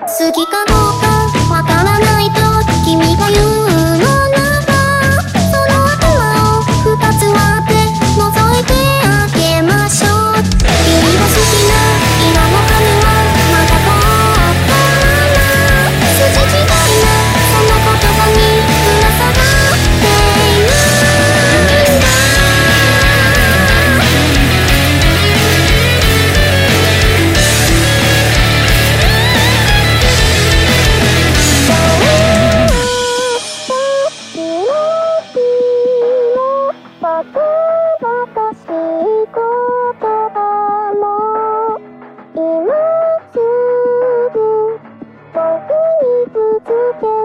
好きかどうかわからないと君が言う不